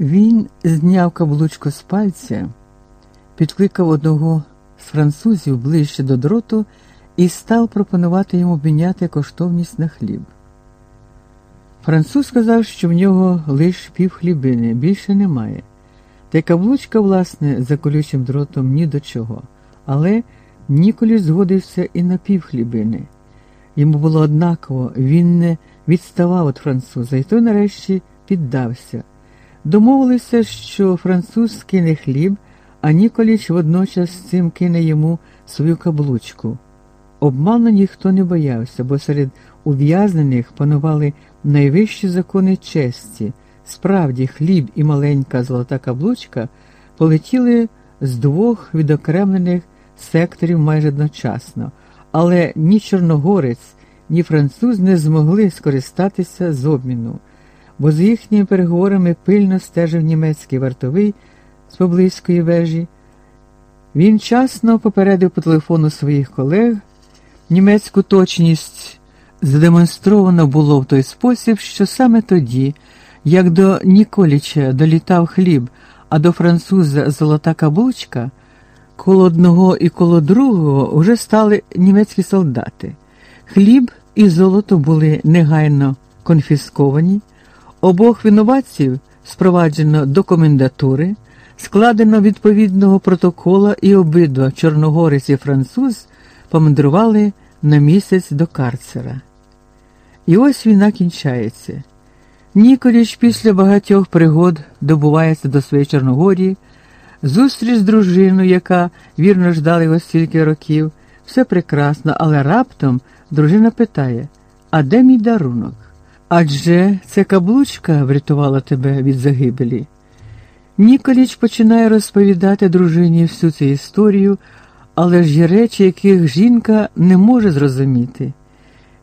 Він зняв каблучку з пальця, підкликав одного з французів ближче до дроту і став пропонувати йому обміняти коштовність на хліб. Француз сказав, що в нього лише пів хлібини, більше немає. Та каблучка, власне, за колючим дротом ні до чого. Але Ніколі згодився і на пів хлібини. Йому було однаково, він не відставав від француза, і той нарешті піддався. Домовилися, що француз кине хліб, а Ніколіч водночас з цим кине йому свою каблучку. Обману ніхто не боявся, бо серед ув'язнених панували найвищі закони честі. Справді, хліб і маленька золота каблучка полетіли з двох відокремлених секторів майже одночасно, але ні чорногорець, ні француз не змогли скористатися з обміну, бо з їхніми переговорами пильно стежив німецький вартовий з поблизької вежі. Він часно попередив по телефону своїх колег. Німецьку точність задемонстровано було в той спосіб, що саме тоді, як до Ніколіча долітав хліб, а до француза золота каблучка, коло одного і коло другого вже стали німецькі солдати. Хліб і золото були негайно конфісковані, обох винуватців спроваджено до комендатури, складено відповідного протокола, і обидва чорногорець і француз помандрували на місяць до карцера. І ось війна кінчається. Ніколіч після багатьох пригод добувається до своєї Чорногорії, зустріч з дружиною, яка вірно ждала його стільки років, все прекрасно, але раптом дружина питає: А де мій дарунок? Адже це каблучка врятувала тебе від загибелі. Ніколіч починає розповідати дружині всю цю історію, але ж є речі, яких жінка не може зрозуміти.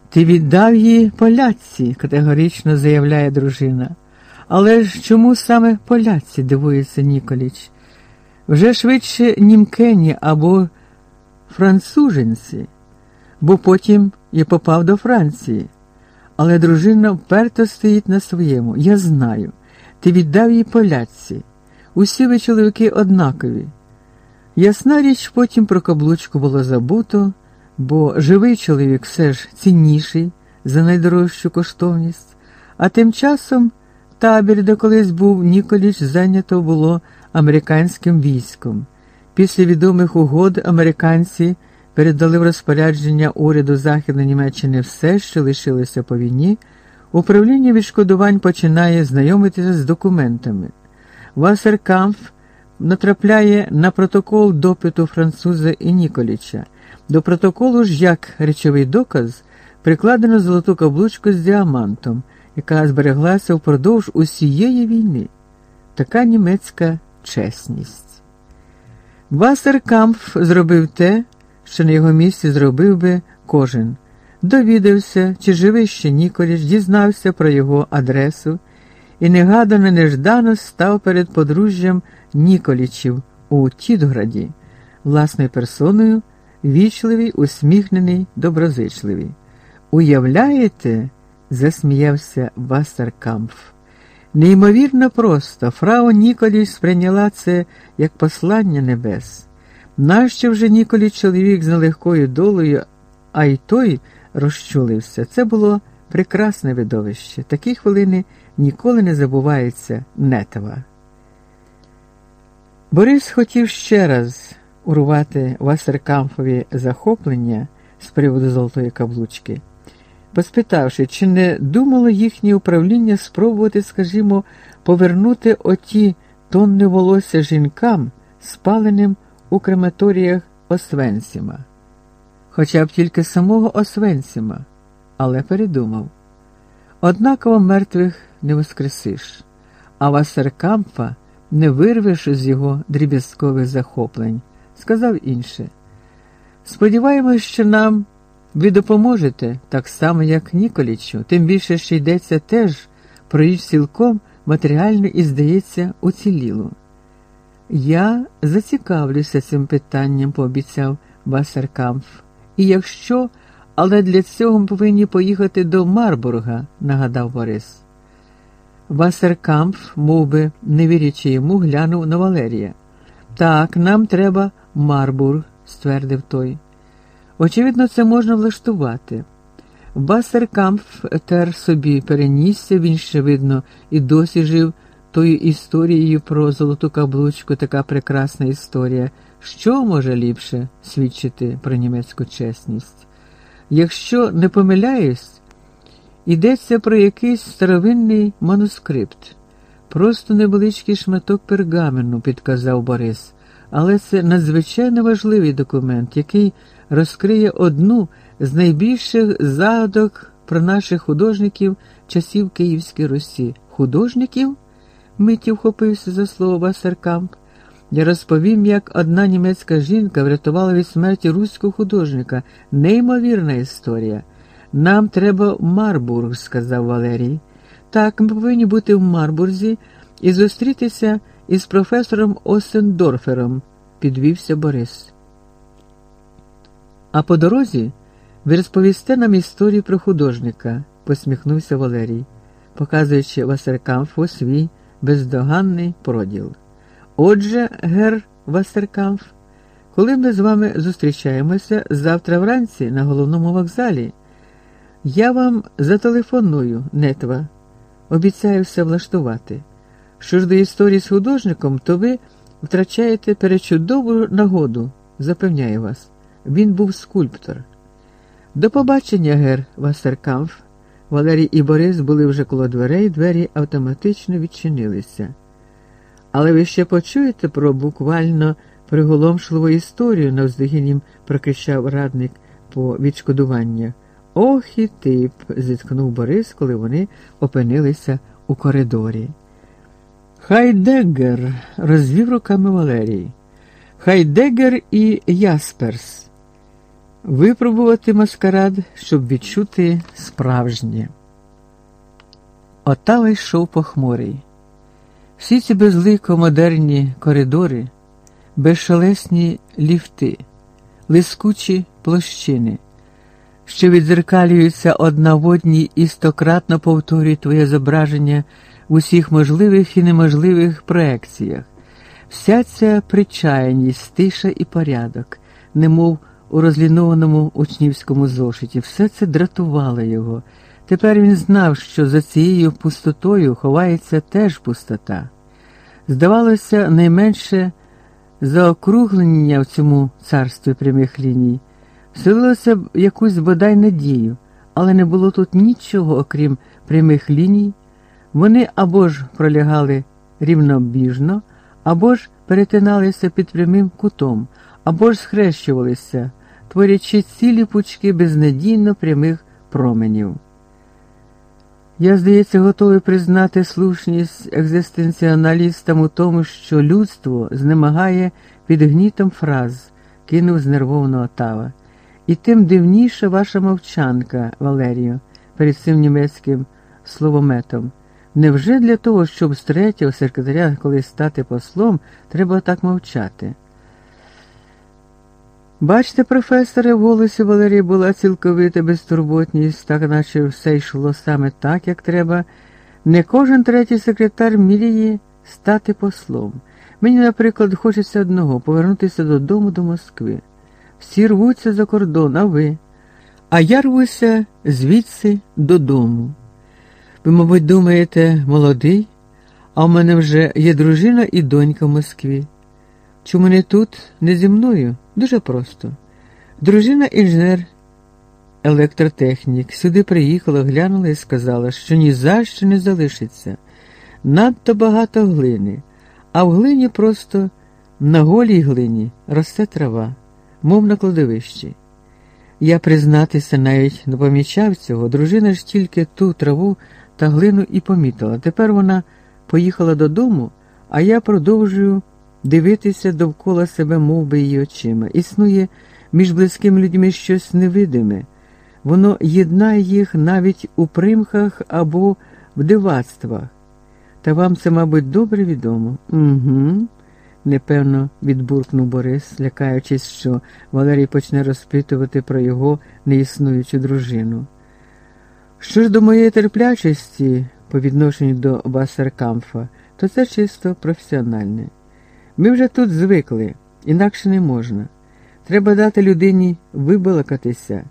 Ти віддав її поляці, категорично заявляє дружина. Але ж чому саме поляці, дивується Ніколіч? Вже швидше німкені або француженці, бо потім я попав до Франції. Але дружина вперто стоїть на своєму. Я знаю. Ти віддав їй поляці. Усі ви чоловіки однакові. Ясна річ, потім про каблучку було забуто, бо живий чоловік все ж цінніший за найдорожчу коштовність, а тим часом табір, де колись був Ніколіч, зайнято було американським військом. Після відомих угод американці передали в розпорядження уряду Західної Німеччини все, що лишилося по війні. Управління відшкодувань починає знайомитися з документами. Вассеркамф натрапляє на протокол допиту француза і Ніколіча. До протоколу ж, як речовий доказ, прикладено золоту каблучку з діамантом, яка збереглася впродовж усієї війни. Така німецька чесність. Вассеркамф зробив те, що на його місці зробив би кожен. Довідався, чи живий ще Ніколіч, дізнався про його адресу і негадано неждано став перед подружжям Ніколічів у Тітграді, власною персоною, вічливий, усміхнений, доброзичливий. Уявляєте? засміявся Вассеркамф. Неймовірно просто, фрау Ніколіч сприйняла це як послання небес. Нащо вже Ніколі чоловік з нелегкою долею, а й той розчулився. Це було прекрасне видовище. Такі хвилини ніколи не забуваються нетова. Борис хотів ще раз урвати Вассеркамфові захоплення з приводу золотої каблучки, поспитавши, чи не думало їхнє управління спробувати, скажімо, повернути оті тонни волосся жінкам, спаленим у крематоріях Освенціма, хоча б тільки самого Освенціма, але передумав. Однаково мертвих не воскресиш, а Вассеркамфа не вирвеш з його дріб'язкових захоплень, сказав інше. Сподіваємось, що нам ви допоможете, так само, як Ніколічу, тим більше що йдеться теж про річ цілком матеріально і, здається, уцілілу. Я зацікавлюся цим питанням, пообіцяв Вассеркамф. І якщо, але для цього ми повинні поїхати до Марбурга, нагадав Борис. Васеркамф, мов би, не вірячи йому, глянув на Валерія. Так, нам треба Марбур, ствердив той. Очевидно, це можна влаштувати. Басеркамф тер собі перенісся, він ще, видно, і досі жив тою історією про золоту каблучку, така прекрасна історія. Що може ліпше свідчити про німецьку чесність? Якщо не помиляюсь, йдеться про якийсь старовинний манускрипт, просто невеличкий шматок пергамену, підказав Борис, але це надзвичайно важливий документ, який розкриє одну з найбільших загадок про наших художників часів Київської Русі. Художників? Миті вхопився за слово Вассеркамп. Я розповім, як одна німецька жінка врятувала від смерті руського художника. Неймовірна історія. Нам треба в Марбург, сказав Валерій. Так, ми повинні бути в Марбурзі і зустрітися із професором Осендорфером, підвівся Борис. А по дорозі ви розповісте нам історію про художника, посміхнувся Валерій, показуючи Васеркамфу свій бездоганний проділ. Отже, гер Васеркамф, коли ми з вами зустрічаємося завтра вранці на головному вокзалі, я вам зателефоную, нетва, обіцяю все влаштувати. Що ж до історії з художником, то ви втрачаєте перечудову нагоду, запевняю вас. Він був скульптор. До побачення, гер Васеркамф. Валерій і Борис були вже коло дверей, двері автоматично відчинилися. Але ви ще почуєте про буквально приголомшливу історію, навздогін прокричав радник по відшкодування. Ох і тип, зіткнув Борис, коли вони опинилися у коридорі. Хайдеггер, розвів руками Валерій. Хайдеггер і Ясперс. Випробувати маскарад, щоб відчути справжнє. Отава йшов похмурий. Всі ці безлико модерні коридори, безшелесні ліфти, лискучі площини, що відзеркалюються одна в одній і стократно повторюють твоє зображення в усіх можливих і неможливих проекціях, вся ця причаяність, тиша і порядок, немов у розлінованому учнівському зошиті, все це дратувало його. Тепер він знав, що за цією пустотою ховається теж пустота. Здавалося, найменше заокруглення в цьому царстві прямих ліній, вселилося б якусь бодай надію, але не було тут нічого, окрім прямих ліній. Вони або ж пролягали рівнобіжно, або ж перетиналися під прямим кутом, або ж схрещувалися, творячи цілі пучки безнадійно прямих променів. Я, здається, готовий признати слушність екзистенціоналістам у тому, що людство знемагає під гнітом фраз, кинув знервовано Отава. І тим дивніша ваша мовчанка, Валерію, перед цим німецьким словометом. Невже для того, щоб з третього секретаря колись стати послом, треба так мовчати? Бачите, професоре, в голосі Валерія була цілковита безтурботність, так наче все йшло саме так, як треба. Не кожен третій секретар мріє стати послом. Мені, наприклад, хочеться одного повернутися додому до Москви. Всі рвуться за кордон, а ви? А я рвуся звідси додому. Ви, мабуть, думаєте, молодий, а в мене вже є дружина і донька в Москві. Чому не тут, не зі мною? Дуже просто. Дружина інженер, електротехнік, сюди приїхала, глянула і сказала, що ні за що не залишиться. Надто багато глини, а в глині просто на голій глині росте трава, мов на кладовищі. Я, признатися, навіть не помічав цього. Дружина ж тільки ту траву та глину і помітила. Тепер вона поїхала додому, а я продовжую дивитися довкола себе мов би, її очима. Існує між близькими людьми щось невидиме, воно єднає їх навіть у примхах або в дивацтвах. Та вам це, мабуть, добре відомо. Угу. Непевно відбуркнув Борис, лякаючись, що Валерій почне розпитувати про його неіснуючу дружину. Що ж до моєї терплячості, по відношенню до Вассеркамфа, то це чисто професіональне. Ми вже тут звикли, інакше не можна. Треба дати людині вибалакатися.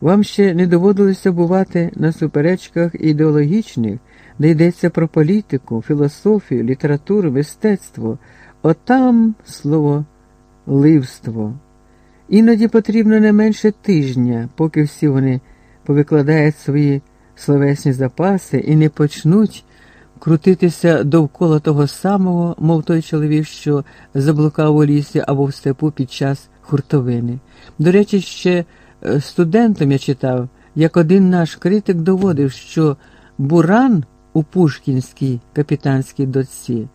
Вам ще не доводилося бувати на суперечках ідеологічних, де йдеться про політику, філософію, літературу, мистецтво, отам слово ливство. Іноді потрібно не менше тижня, поки всі вони повикладають свої словесні запаси і не почнуть крутитися довкола того самого, мов той чоловік, що заблукав у лісі або в степу під час хуртовини. До речі, ще е, студентом я читав, як один наш критик доводив, що буран у Пушкінській капітанській дочці,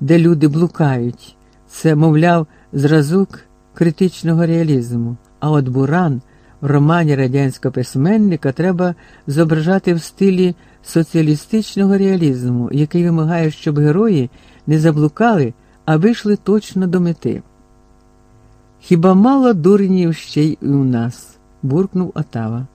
де люди блукають, це, мовляв, зразок критичного реалізму. А от буран в романі радянського письменника треба зображати в стилі соціалістичного реалізму, який вимагає, щоб герої не заблукали, а вийшли точно до мети. Хіба мало дурнів ще й у нас? буркнув Отава.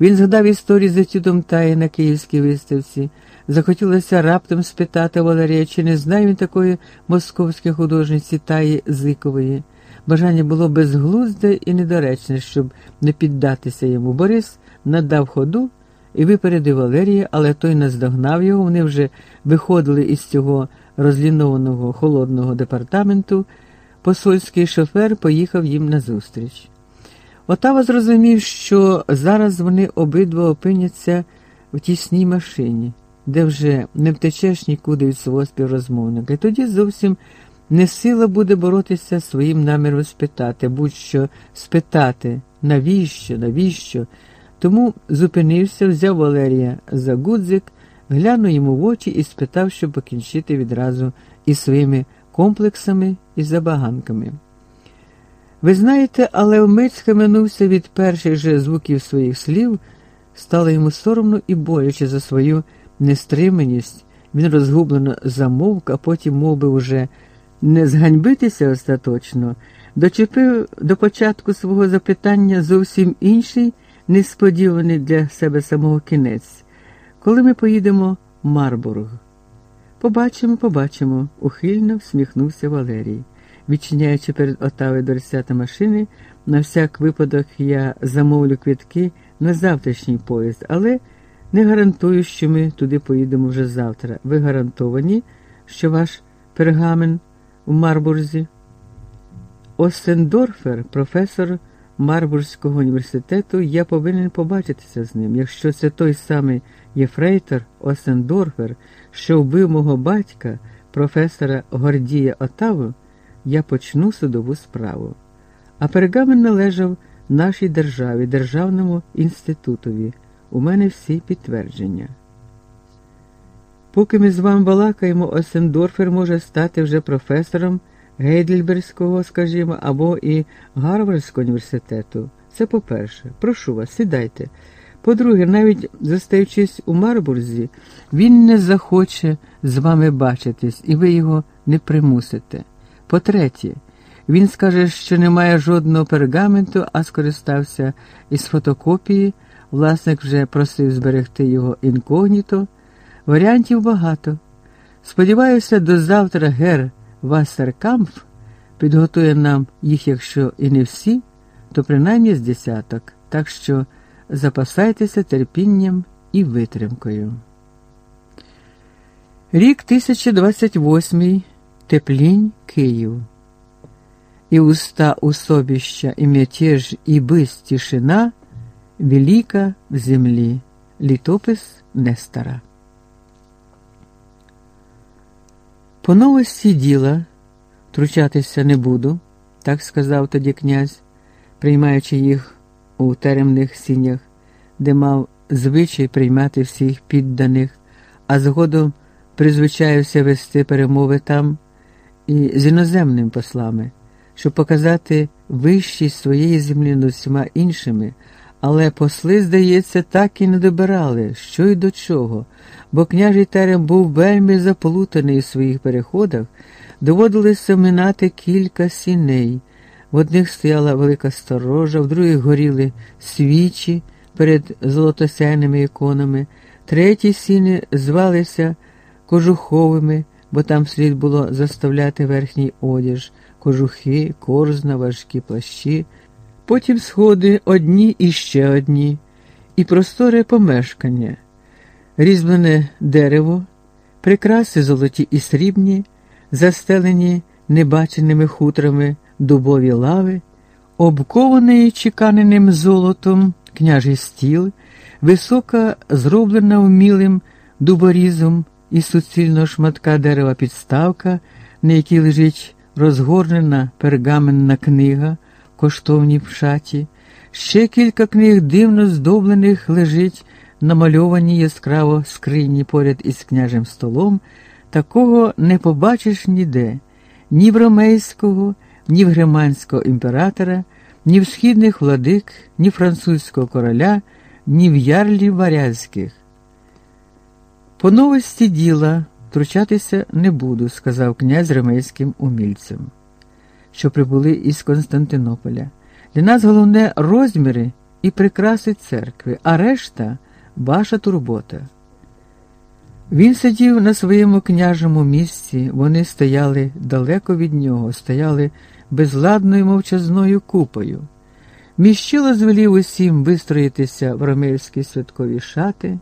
Він згадав історію з етюдом Таї на київській виставці. Захотілося раптом спитати Валерія, чи не знає він такої московської художниці Таї Зикової. Бажання було безглузде і недоречне, щоб не піддатися йому. Борис надав ходу і випередив Валерія, але той наздогнав його. Вони вже виходили із цього розлінованого холодного департаменту. Посольський шофер поїхав їм назустріч. Отава зрозумів, що зараз вони обидва опиняться в тісній машині, де вже не втечеш нікуди від свого співрозмовника. І тоді зовсім не сила буде боротися своїм наміром спитати, будь-що спитати, навіщо, навіщо. Тому зупинився, взяв Валерія за гудзик, глянув йому в очі і спитав, щоб покінчити відразу із своїми комплексами і забаганками. Ви знаєте, але вмить схаменувся від перших же звуків своїх слів, стало йому соромно і боляче за свою нестриманість. Він розгублено замовк, а потім, мов би, уже не зганьбитися остаточно, дочепив до початку свого запитання зовсім інший, несподіваний для себе самого кінець. Коли ми поїдемо в Марбург? Побачимо, побачимо, ухильно всміхнувся Валерій. Відчиняючи перед Отавою дверцята машини, на всяк випадок я замовлю квітки на завтрашній поїзд, але не гарантую, що ми туди поїдемо вже завтра. Ви гарантовані, що ваш пергамен у Марбурзі? Остендорфер, професор Марбурзького університету, я повинен побачитися з ним. Якщо це той самий єфрейтор Остендорфер, що вбив мого батька, професора Гордія Отаву, я почну судову справу. А пергамен належав нашій державі, Державному інститутові. У мене всі підтвердження. Поки ми з вами балакаємо, Осендорфер може стати вже професором Гейдельберського, скажімо, або і Гарвардського університету. Це по-перше, прошу вас, сідайте. По-друге, навіть зостаючись у Марбурзі, він не захоче з вами бачитись, і ви його не примусите. По-третє, він скаже, що немає жодного пергаменту, а скористався із фотокопії. Власник вже просив зберегти його інкогніто. Варіантів багато. Сподіваюся, до завтра гер Вассеркамф підготує нам їх, якщо і не всі, то принаймні з десяток. Так що запасайтеся терпінням і витримкою. Рік 1028 Теплінь, Київ. І уста усобища, і мятеж, і бис тишина, велика в землі. Літопис Нестора. По новості діла тручатися не буду, так сказав тоді князь, приймаючи їх у теремних сінях, де мав звичай приймати всіх підданих, а згодом призвичаєвся вести перемови там і з іноземними послами, щоб показати вищість своєї землі над всіма іншими. Але посли, здається, так і не добирали, що й до чого, бо княжий терем був вельми заплутаний у своїх переходах, доводилося минати кілька сіней. В одних стояла велика сторожа, в других горіли свічі перед золотосяйними іконами, Треті сіни звалися кожуховими, бо там слід було заставляти верхній одяж, кожухи, корзна, важкі плащі, потім сходи одні і ще одні, і просторе помешкання, різьблене дерево, прикраси золоті і срібні, застелені небаченими хутрами дубові лави, обкований чеканеним золотом княжий стіл, висока, зроблена вмілим дуборізом із суцільного шматка дерева підставка, на якій лежить розгорнена пергаменна книга, коштовній в шаті, ще кілька книг дивно здоблених лежить намальовані яскраво скрині поряд із княжим столом, такого не побачиш ніде, ні в ромейського, ні в греманського імператора, ні в східних владик, ні французького короля, ні в ярлів варязьких. По новості діла втручатися не буду, сказав князь ремейським умільцям, що прибули із Константинополя. Для нас головне розміри і прикраси церкви, а решта ваша турбота. Він сидів на своєму княжому місці, вони стояли далеко від нього, стояли безладною мовчазною купою. Міщило звелів усім вистроїтися в ромейські святкові шати.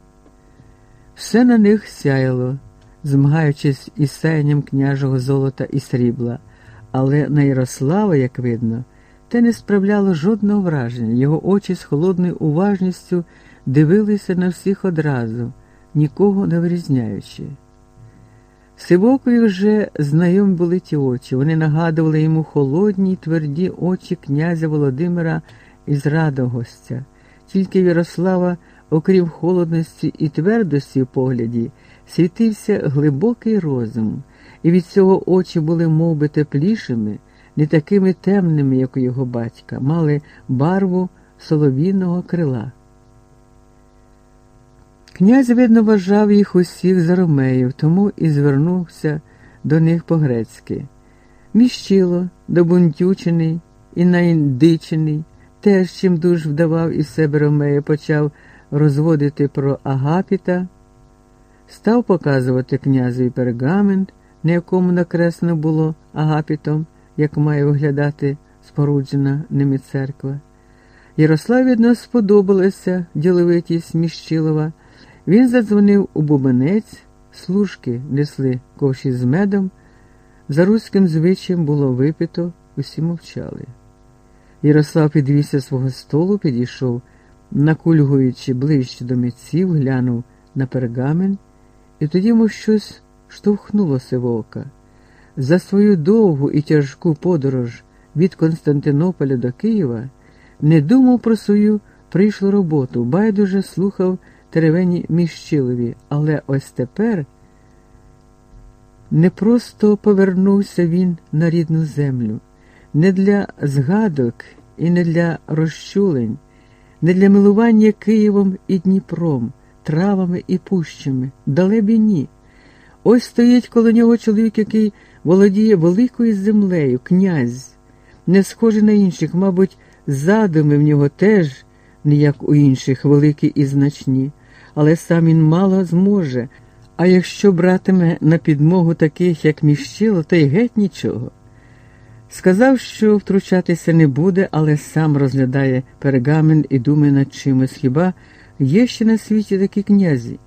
Все на них сяяло, змагаючись із сяянням княжого золота і срібла, але на Ярослава, як видно, те не справляло жодного враження. Його очі з холодною уважністю дивилися на всіх одразу, нікого не вирізняючи. Сивокові вже знайомі були ті очі, вони нагадували йому холодні й тверді очі князя Володимира із Радогостя, тільки Ярослава, окрім холодності і твердості в погляді, світився глибокий розум, і від цього очі були мов би, теплішими, не такими темними, як у його батька, мали барву соловійного крила. Князь, видно, вважав їх усіх за ромеїв, тому і звернувся до них по-грецьки. Міщило, добунтючений і наіндичений, теж чим дуж вдавав із себе Ромея, почав розводити про Агапіта, став показувати князеві пергамент, на якому накреслено було Агапітом, як має виглядати споруджена ними церква. Ярослав від сподобалася діловитість Міщилова. Він задзвонив у бубенець, служки несли ковші з медом. За руським звичаєм було випито, усі мовчали. Ярослав підвівся свого столу, підійшов, накульгуючи ближче до митців, глянув на пергамен, і тоді йому щось штовхнуло Сивока. За свою довгу і тяжку подорож від Константинополя до Києва не думав про свою прийшлу роботу, байдуже слухав теревені міщилові, але ось тепер не просто повернувся він на рідну землю, не для згадок і не для розчулень, не для милування Києвом і Дніпром, травами і пущами, далебі ні. Ось стоїть коло нього чоловік, який володіє великою землею, князь, не схожий на інших, мабуть, задуми в нього теж, не як у інших, великі і значні але сам він мало зможе. А якщо братиме на підмогу таких, як міщило, то й геть нічого. Сказав, що втручатися не буде, але сам розглядає пергамент і думає над чимось хіба є ще на світі такі князі.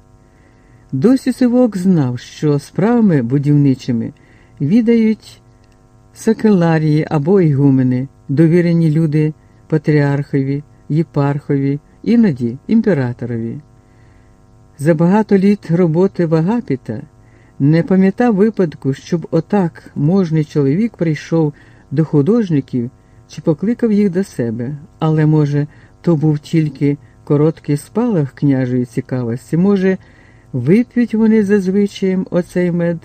Досі Сивок знав, що справами будівничими відають сакеларії або ігумени, довірені люди патріархові, єпархові, іноді імператорові. За багато літ роботи в Агапіта не пам'ятав випадку, щоб отак можний чоловік прийшов до художників чи покликав їх до себе, але, може, то був тільки короткий спалах княжої цікавості, може, вип'ють вони за звичаєм оцей мед,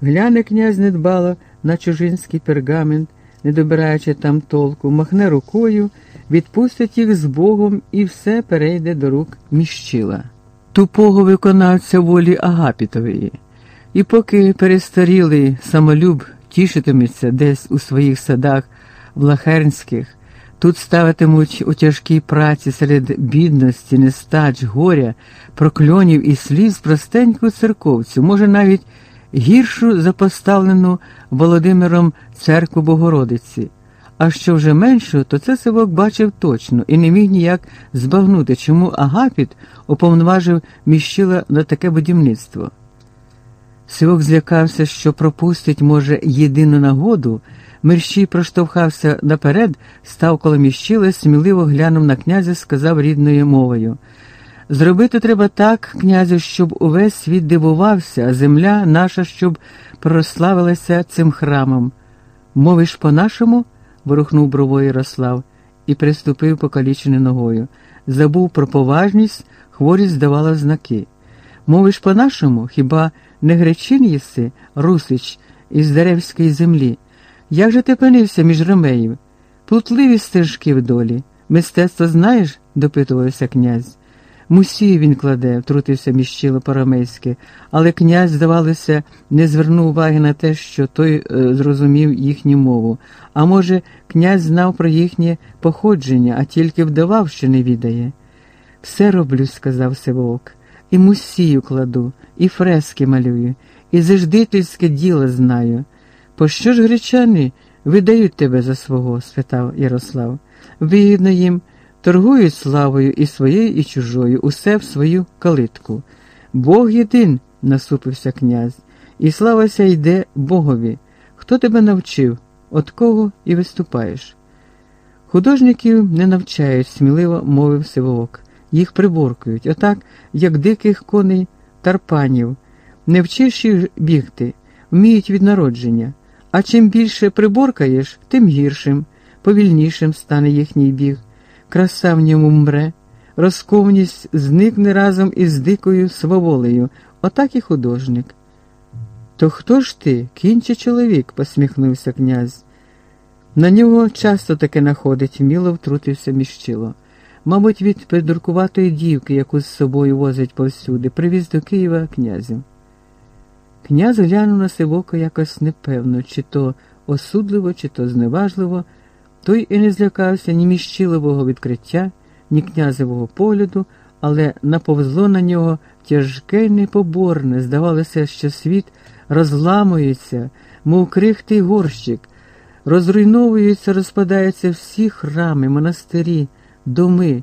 гляне князь недбало на чужинський пергамент, не добираючи там толку, махне рукою, відпустить їх з Богом і все перейде до рук міщила. Тупого виконавця волі Агапітової, і поки перестарілий самолюб тішитиметься десь у своїх садах влахернських, Тут ставитимуть у тяжкій праці серед бідності, нестач, горя, прокльонів і сліз простеньку церковцю, може, навіть гіршу за поставлену Володимиром церкву Богородиці. А що вже меншу, то це Сивок бачив точно і не міг ніяк збагнути, чому Агапіт уповноважив міщила на таке будівництво. Сивок злякався, що пропустить, може, єдину нагоду. Мерщій проштовхався наперед, став коло міщила, сміливо глянув на князя, сказав рідною мовою. Зробити треба так, князю, щоб увесь світ дивувався, а земля наша, щоб прославилася цим храмом. Мовиш по-нашому? ворухнув бровою Ярослав і приступив покалічене ногою. Забув про поважність, хворість здавала знаки. Мовиш по-нашому, хіба не гречин єси, Русич, із Деревської землі? Як же ти пинився між ромеїв? Плутливі стежки в долі. Мистецтво знаєш? допитувався князь. Мусію він кладе, втрутився міщило парамейське, але князь, здавалося, не звернув уваги на те, що той е, зрозумів їхню мову. А може, князь знав про їхнє походження, а тільки вдавав, що не відає. Все роблю, сказав Сивок, і мусію кладу, і фрески малюю, і заждительське діло знаю. Пощо ж гречани видають тебе за свого? спитав Ярослав. Вигідно їм. Торгують славою і своєю, і чужою, усе в свою калитку. Бог єдин, насупився князь, і славася йде Богові. Хто тебе навчив, от кого і виступаєш? Художників не навчають, сміливо мовив Сивоок. Їх приборкують, отак, як диких коней тарпанів. Не вчиш їх бігти, вміють від народження. А чим більше приборкаєш, тим гіршим, повільнішим стане їхній біг краса в ньому мре, розковність зникне разом із дикою сваволею, отак і художник. То хто ж ти, кінь чи чоловік? посміхнувся князь. На нього часто таке находить, вміло втрутився міщило. Мабуть, від придуркуватої дівки, яку з собою возить повсюди, привіз до Києва князю. Князь глянув на Сивока якось непевно, чи то осудливо, чи то зневажливо. Той і не злякався ні міщилового відкриття, ні князевого погляду, але наповзло на нього тяжке непоборне, здавалося, що світ розламується, мов крихтий горщик, розруйновуються, розпадаються всі храми, монастирі, доми,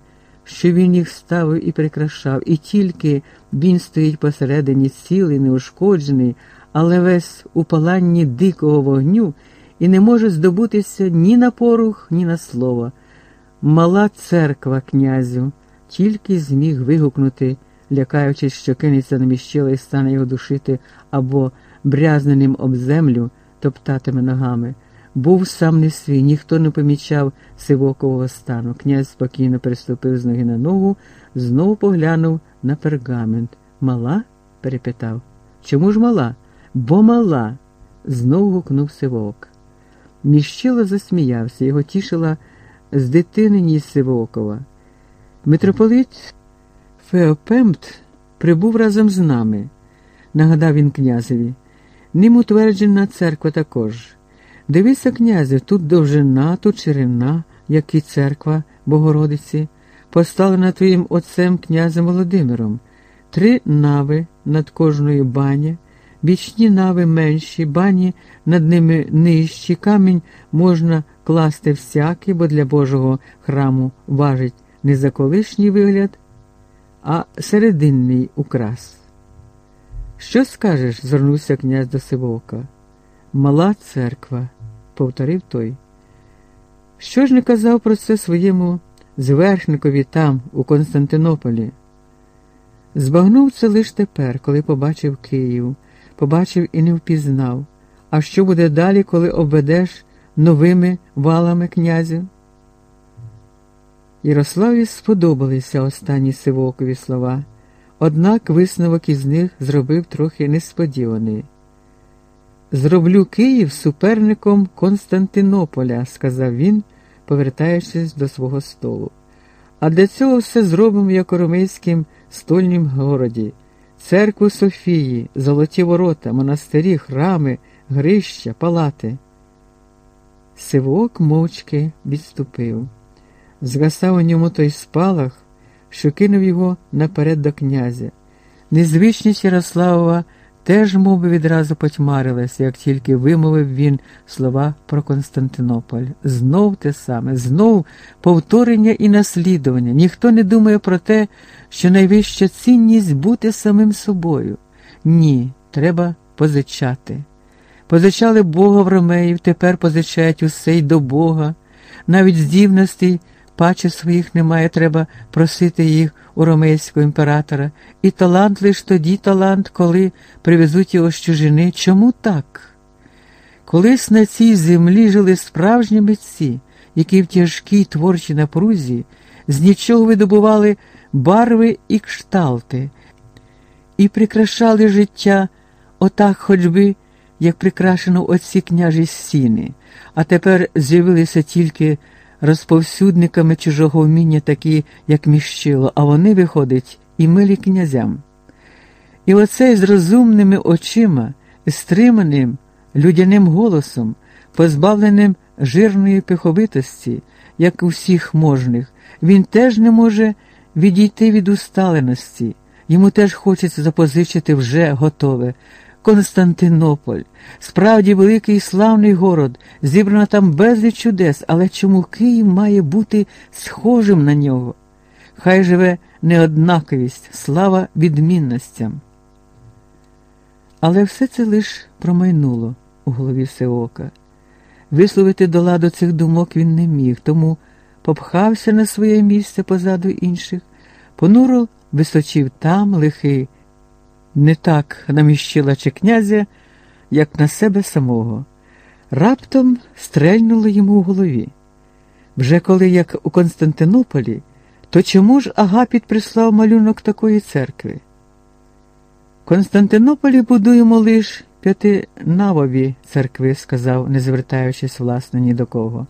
що він їх ставив і прикрашав, і тільки він стоїть посередині цілий, неушкоджений, але весь у паланні дикого вогню і не може здобутися ні на порух, ні на слово. Мала церква, князю, тільки зміг вигукнути, лякаючись, що кинеться на міщила і стане його душити або брязненим об землю топтатиме ногами. Був сам не свій, ніхто не помічав сивокового стану. Князь спокійно переступив з ноги на ногу, знову поглянув на пергамент. Мала? перепитав. Чому ж мала? Бо мала. знову гукнув сивок. Міщило засміявся, його тішила з дитинині Сивокова. Митрополит Феопемт прибув разом з нами, нагадав він князеві. Ним утверджена церква також. Дивися, князю, тут довжина, тут ширина, як і церква Богородиці, поставлена твоїм отцем князем Володимиром, три нави над кожною баня. Бічні нави менші, бані над ними нижчі, камінь можна класти всякий, бо для Божого храму важить не за колишній вигляд, а серединний украс. Що скажеш? звернувся князь до Сивовка. Мала церква, повторив той. Що ж не казав про це своєму зверхникові там, у Константинополі? Збагнув це лише тепер, коли побачив Київ побачив і не впізнав. А що буде далі, коли обведеш новими валами князю? Ярославі сподобалися останні сивокові слова, однак висновок із них зробив трохи несподіваний. Зроблю Київ суперником Константинополя, сказав він, повертаючись до свого столу. А для цього все зробимо як у ромейському стольнім городі церкву Софії, золоті ворота, монастирі, храми, грища, палати. Сивок мовчки відступив. Згасав у ньому той спалах, що кинув його наперед до князя. Незвичність Ярославова теж мов відразу потьмарилася, як тільки вимовив він слова про Константинополь. Знов те саме, знов повторення і наслідування. Ніхто не думає про те, що найвища цінність бути самим собою. Ні, треба позичати. Позичали Бога в ромеїв, тепер позичають усе й до Бога. Навіть здібностей паче своїх немає, треба просити їх у ромейського імператора. І талант лиш тоді талант, коли привезуть його з чужини. Чому так? Колись на цій землі жили справжні митці, які в тяжкій творчій напрузі з нічого видобували барви і кшталти, і прикрашали життя отак хоч би, як прикрашено оці княжі стіни, а тепер з'явилися тільки розповсюдниками чужого вміння, такі, як міщило, а вони, виходять, і милі князям. І оцей з розумними очима, стриманим людяним голосом, позбавленим жирної пиховитості, як у всіх можних, він теж не може відійти від усталеності, йому теж хочеться запозичити вже готове. Константинополь, справді великий і славний город, зібрано там безліч чудес, але чому Київ має бути схожим на нього? Хай живе неоднаковість, слава відмінностям. Але все це лиш промайнуло у голові Сеока. Висловити до ладу цих думок він не міг, тому попхався на своє місце позаду інших, понуро височив там лихий не так наміщила чи князя, як на себе самого. Раптом стрельнуло йому в голові. Вже коли як у Константинополі, то чому ж Агапіт прислав малюнок такої церкви? В Константинополі будуємо лиш п'ятинавові церкви, сказав, не звертаючись власне ні до кого,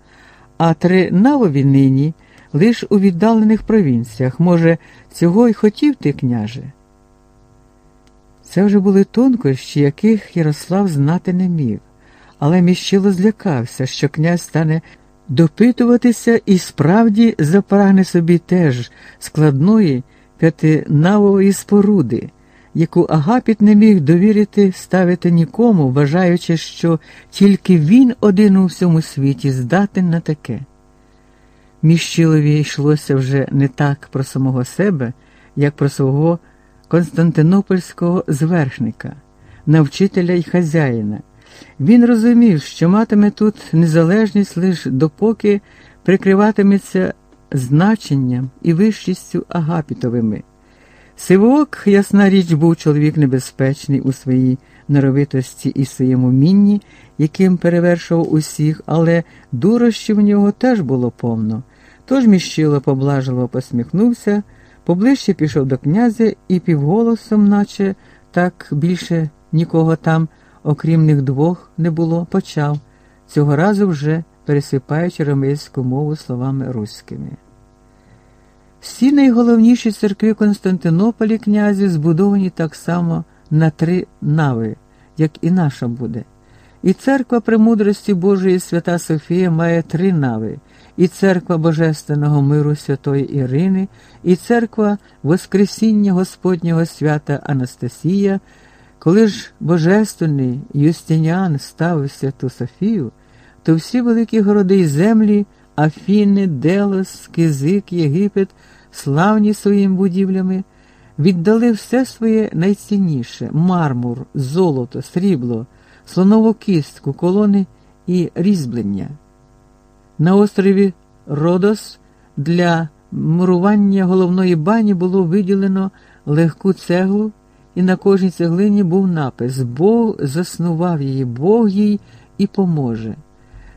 а три навові нині лиш у віддалених провінціях. Може, цього й хотів ти, княже? Це вже були тонкощі, яких Ярослав знати не міг, але міщило злякався, що князь стане допитуватися і справді запрагне собі теж складної п'ятинавої споруди, яку Агапіт не міг довірити ставити нікому, вважаючи, що тільки він один у всьому світі здатен на таке. Міщилові йшлося вже не так про самого себе, як про свого константинопольського звершника, навчителя й хазяїна. Він розумів, що матиме тут незалежність лише допоки прикриватиметься значенням і вищістю агапітовими. Сивок, ясна річ, був чоловік небезпечний у своїй норовитості і своєму мінні, яким перевершував усіх, але дурощів в нього теж було повно. Тож міщило поблажливо посміхнувся. Поближче пішов до князя і півголосом, наче так більше нікого там, окрім них двох, не було, почав, цього разу вже пересипаючи ромейську мову словами руськими. Всі найголовніші церкви Константинополі князі збудовані так само на три нави, як і наша буде. І церква премудрості Божої Свята Софія має три нави і церква Божественного миру Святої Ірини, і церква Воскресіння Господнього свята Анастасія, коли ж Божественний Юстиніан ставив Святу Софію, то всі великі городи й землі, Афіни, Делос, Кизик, Єгипет, славні своїми будівлями, віддали все своє найцінніше мармур, золото, срібло, слонову кістку, колони і різьблення. На острові Родос для мурування головної бані було виділено легку цеглу, і на кожній цеглині був напис Бог заснував її, Бог їй і поможе.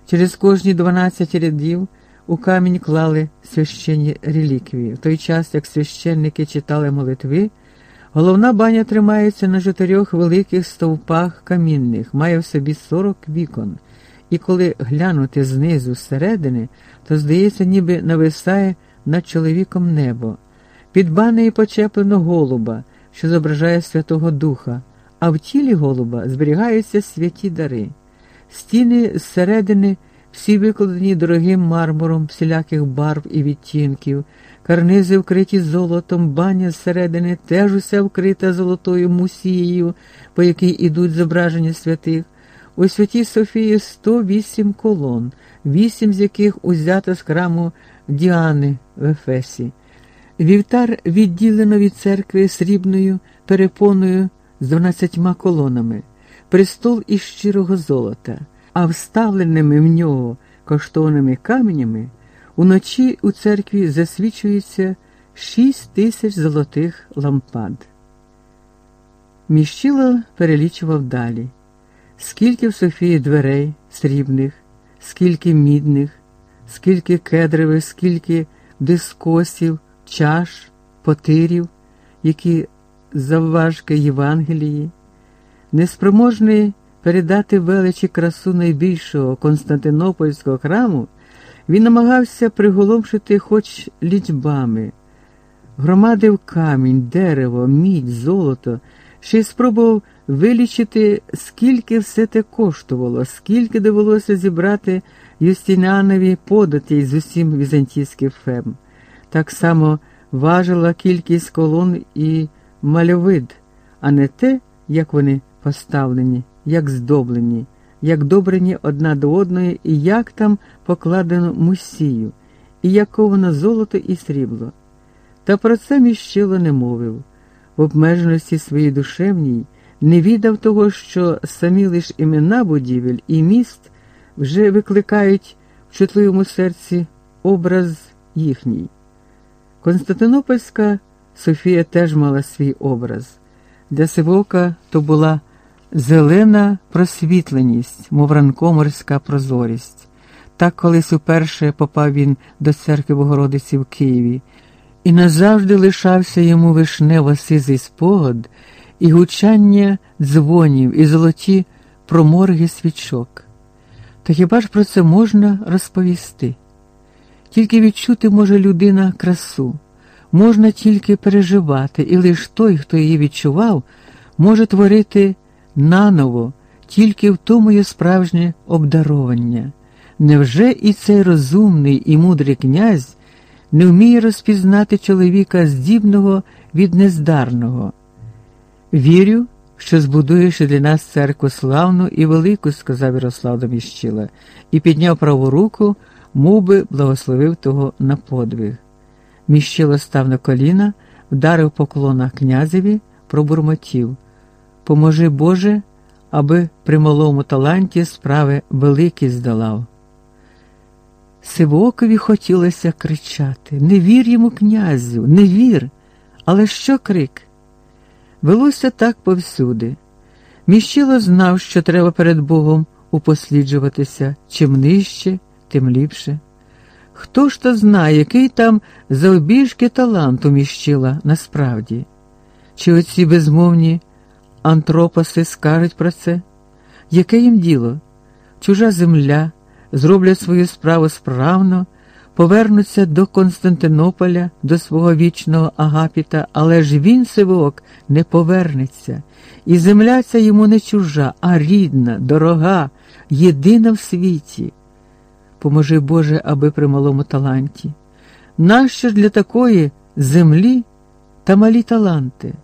Через кожні 12 рядів у камінь клали священні реліквії. В той час, як священники читали молитви, головна баня тримається на чотирьох великих стовпах камінних, має в собі 40 вікон і коли глянути знизу зсередини, то, здається, ніби нависає над чоловіком небо. Під банею почеплено голуба, що зображає Святого Духа, а в тілі голуба зберігаються святі дари. Стіни зсередини всі викладені дорогим мармуром всіляких барв і відтінків, карнизи вкриті золотом, баня зсередини теж уся вкрита золотою мусією, по якій ідуть зображення святих. У святій Софії 108 колон, вісім з яких узято з храму Діани в Ефесі. Вівтар відділено від церкви срібною перепоною з дванадцятьма колонами, престол із щирого золота, а вставленими в нього коштовними каменями уночі у церкві засвічується шість тисяч золотих лампад. Міщило перелічував далі, скільки в Софії дверей срібних, скільки мідних, скільки кедрових, скільки дискосів, чаш, потирів, які завважки Євангелії, неспроможний передати величі красу найбільшого Константинопольського храму, він намагався приголомшити хоч лічбами, громадив камінь, дерево, мідь, золото, ще й спробував вилічити, скільки все те коштувало, скільки довелося зібрати Юстініанові податі з усім візантійським фем. Так само важила кількість колон і мальовид, а не те, як вони поставлені, як здоблені, як добрені одна до одної, і як там покладено мусію, і яковано золото і срібло. Та про це міщило не мовив. В обмеженості своїй душевній не віддав того, що самі лиш імена будівель і міст вже викликають в чутливому серці образ їхній. Константинопольська Софія теж мала свій образ. Для Сивока то була зелена просвітленість, мов ранкоморська прозорість. Так колись уперше попав він до церкви Богородиці в Києві, і назавжди лишався йому вишнево сизий спогад і гучання дзвонів, і золоті проморги свічок. Та хіба ж про це можна розповісти? Тільки відчути може людина красу, можна тільки переживати, і лише той, хто її відчував, може творити наново, тільки в тому є справжнє обдаровання. Невже і цей розумний і мудрий князь не вміє розпізнати чоловіка здібного від нездарного? Вірю, що збудуєш для нас церкву славну і велику, сказав Ярослав до Міщила, і підняв праву руку, мов би благословив того на подвиг. Міщило став на коліна, вдарив поклона князеві, пробурмотів. Поможи Боже, аби при малому таланті справи великі здолав. Сивокові хотілося кричати Не вір йому, князю, не вір. Але що крик? Велося так повсюди. Міщило знав, що треба перед Богом упосліджуватися чим нижче, тим ліпше. Хто ж то знає, який там заобіжки талант у Міщила насправді? Чи оці безмовні антропоси скажуть про це? Яке їм діло? Чужа земля зроблять свою справу справно, повернуться до Константинополя, до свого вічного Агапіта, але ж він, Сивок, не повернеться, і земля ця йому не чужа, а рідна, дорога, єдина в світі. Поможи Боже, аби при малому таланті. Нащо ж для такої землі та малі таланти?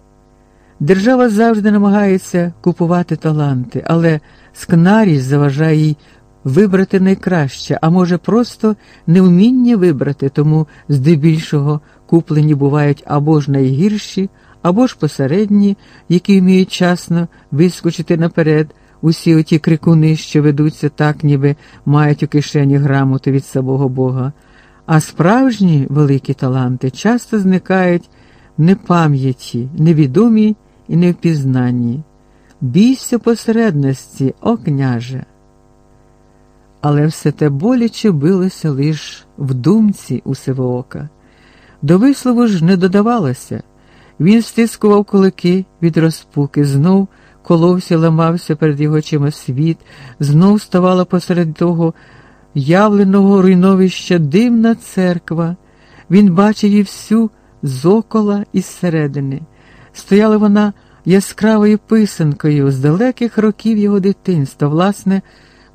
Держава завжди намагається купувати таланти, але скнарість заважає їй вибрати найкраще, а може, просто невміння вибрати, тому здебільшого куплені бувають або ж найгірші, або ж посередні, які вміють часно вискочити наперед. Усі оті крикуни, що ведуться так, ніби мають у кишені грамоти від самого Бога, а справжні великі таланти часто зникають в непам'яті, невідомі і невпізнанні. Бійся посередності, о княже. Але все те боляче билося лиш в думці у Сивоока. До вислову ж не додавалося. Він стискував кулики від розпуки, знов коловся, ламався перед його очима світ, знов ставала посеред того явленого руйновища дивна церква. Він бачив її всю зокола із середини. Стояла вона яскравою писанкою з далеких років його дитинства, власне,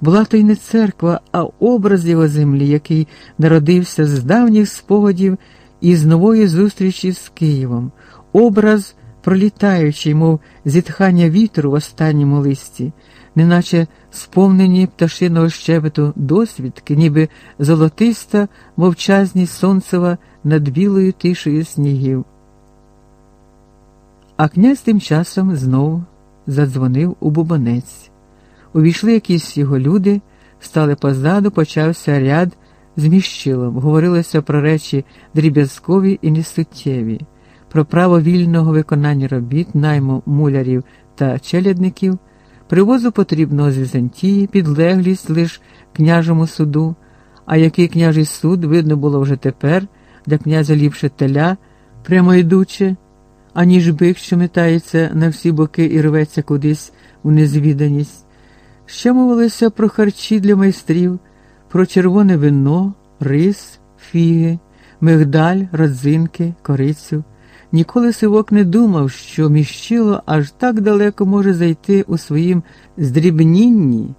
Була то й не церква, а образ його землі, який народився з давніх спогадів і з нової зустрічі з Києвом, образ, пролітаючий, мов зітхання вітру в останньому листі, неначе сповнені пташиного щебету досвідки, ніби золотиста мовчазність сонцева над білою тишею снігів. А князь тим часом знову задзвонив у бубонець. Увійшли якісь його люди, стали позаду, почався ряд з міщилом. Говорилося про речі дріб'язкові і несуттєві, про право вільного виконання робіт, найму мулярів та челядників, привозу потрібного з Візантії, підлеглість лише княжому суду, а який княжий суд видно було вже тепер, для князя ліпше теля, прямо йдуче, аніж бик, що метається на всі боки і рветься кудись у незвіданість. Ще мовилося про харчі для майстрів, про червоне вино, рис, фіги, мигдаль, родзинки, корицю. Ніколи Сивок не думав, що міщило аж так далеко може зайти у своїм здрібнінні,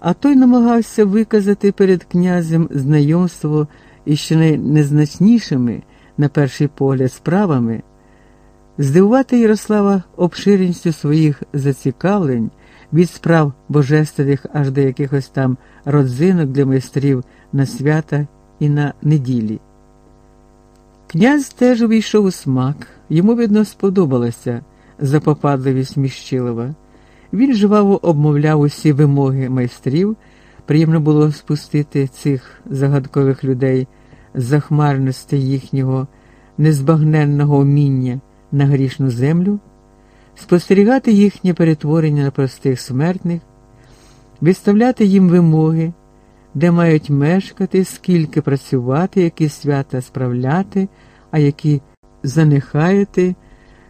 а той намагався виказати перед князем знайомство із ще незначнішими, на перший погляд, справами, здивувати Ярослава обширністю своїх зацікавлень від справ божественних аж до якихось там родзинок для майстрів на свята і на неділі. Князь теж увійшов у смак, йому, видно, сподобалася запопадливість Міщилова. Він жваво обмовляв усі вимоги майстрів, приємно було спустити цих загадкових людей захмарності їхнього незбагненного уміння на грішну землю спостерігати їхнє перетворення на простих смертних, виставляти їм вимоги, де мають мешкати, скільки працювати, які свята справляти, а які занехаяти,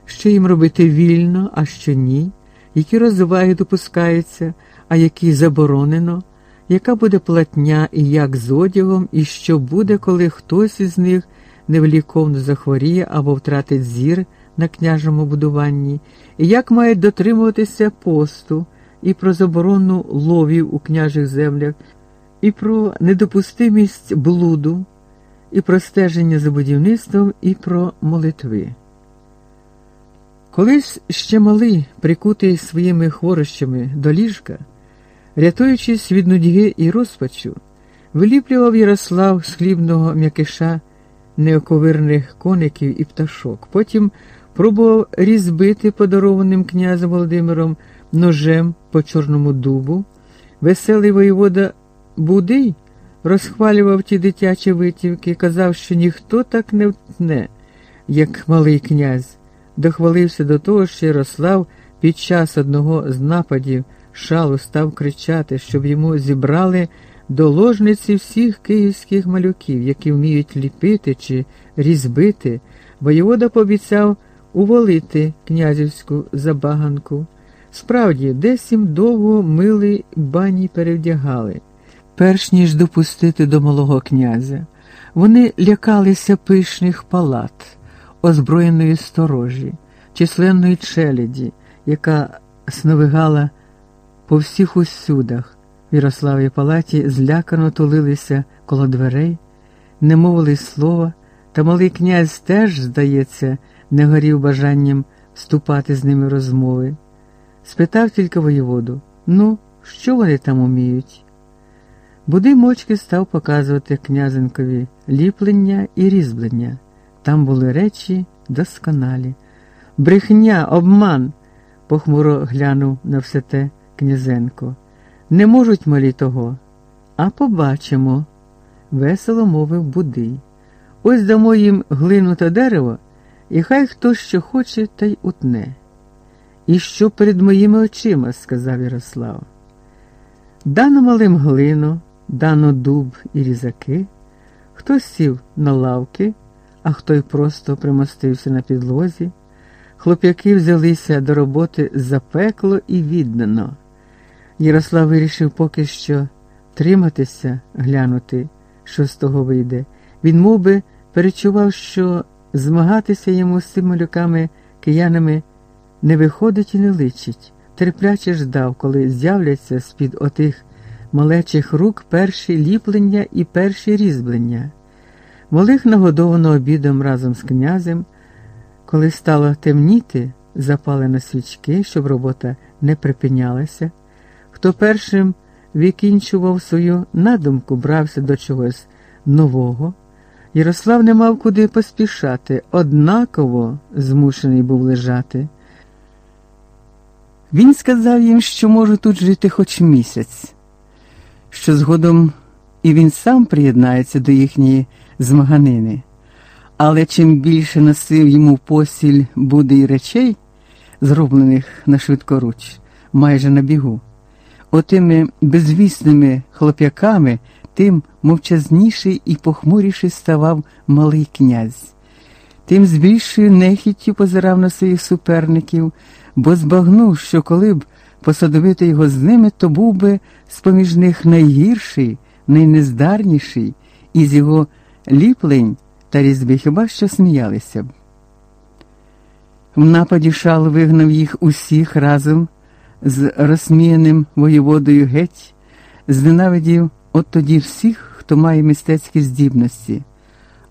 що їм робити вільно, а що ні, які розваги допускаються, а які заборонено, яка буде платня і як з одягом, і що буде, коли хтось із них невліковно захворіє або втратить зір на княжому будуванні, і як мають дотримуватися посту, і про заборону ловів у княжих землях, і про недопустимість блуду, і про стеження за будівництвом, і про молитви. Колись ще малий, прикутий своїми хворощами до ліжка, рятуючись від нудьги і розпачу, виліплював Ярослав з хлібного м'якиша неоковирних коників і пташок. Потім пробував різбити подарованим князем Володимиром ножем по Чорному дубу. Веселий воєвода Будий розхвалював ті дитячі витівки, казав, що ніхто так не втне, як малий князь, дохвалився до того, що Ярослав під час одного з нападів шалу став кричати, щоб йому зібрали доложниці всіх київських малюків, які вміють ліпити чи різбити. Воєвода пообіцяв уволити князівську забаганку. Справді, десь їм довго мили бані перевдягали, перш ніж допустити до малого князя. Вони лякалися пишних палат, озброєної сторожі, численної челяді, яка сновигала по всіх усюдах. В Ярославій палаті злякано тулилися коло дверей, не мовили слова, та малий князь теж, здається, не горів бажанням вступати з ними розмови. Спитав тільки воєводу ну, що вони там уміють? Буди мочки став показувати князенкові ліплення і різьблення. Там були речі досконалі. Брехня, обман, похмуро глянув на все те князенко. Не можуть малі того, а побачимо, весело мовив Будий. Ось дамо їм глину та дерево, і хай хто що хоче, та й утне. І що перед моїми очима, сказав Ярослав. Дано малим глину, дано дуб і різаки, хто сів на лавки, а хто й просто примостився на підлозі. Хлоп'яки взялися до роботи запекло і віддано. Ярослав вирішив поки що триматися, глянути, що з того вийде. Він мов би, перечував, що змагатися йому з цими малюками киянами не виходить і не личить. Терпляче ждав, коли з'являться з-під отих малечих рук перші ліплення і перші різьблення. Молих нагодовано обідом разом з князем. Коли стало темніти, запали на свічки, щоб робота не припинялася. Хто першим викінчував свою надумку, брався до чогось нового. Ярослав не мав куди поспішати, однаково змушений був лежати. Він сказав їм, що може тут жити хоч місяць, що згодом і він сам приєднається до їхньої змаганини. Але чим більше носив йому посіль буде й речей, зроблених на швидкоруч, майже на бігу, отими безвісними хлоп'яками, тим мовчазніший і похмуріший ставав малий князь, тим з більшою нехіттю позирав на своїх суперників, бо збагнув, що коли б посадовити його з ними, то був би з поміж них найгірший, найнездарніший, і з його ліплень та різьби хіба що сміялися б. В нападі шал вигнав їх усіх разом з розсміяним воєводою геть, зненавидів от тоді всіх, хто має мистецькі здібності,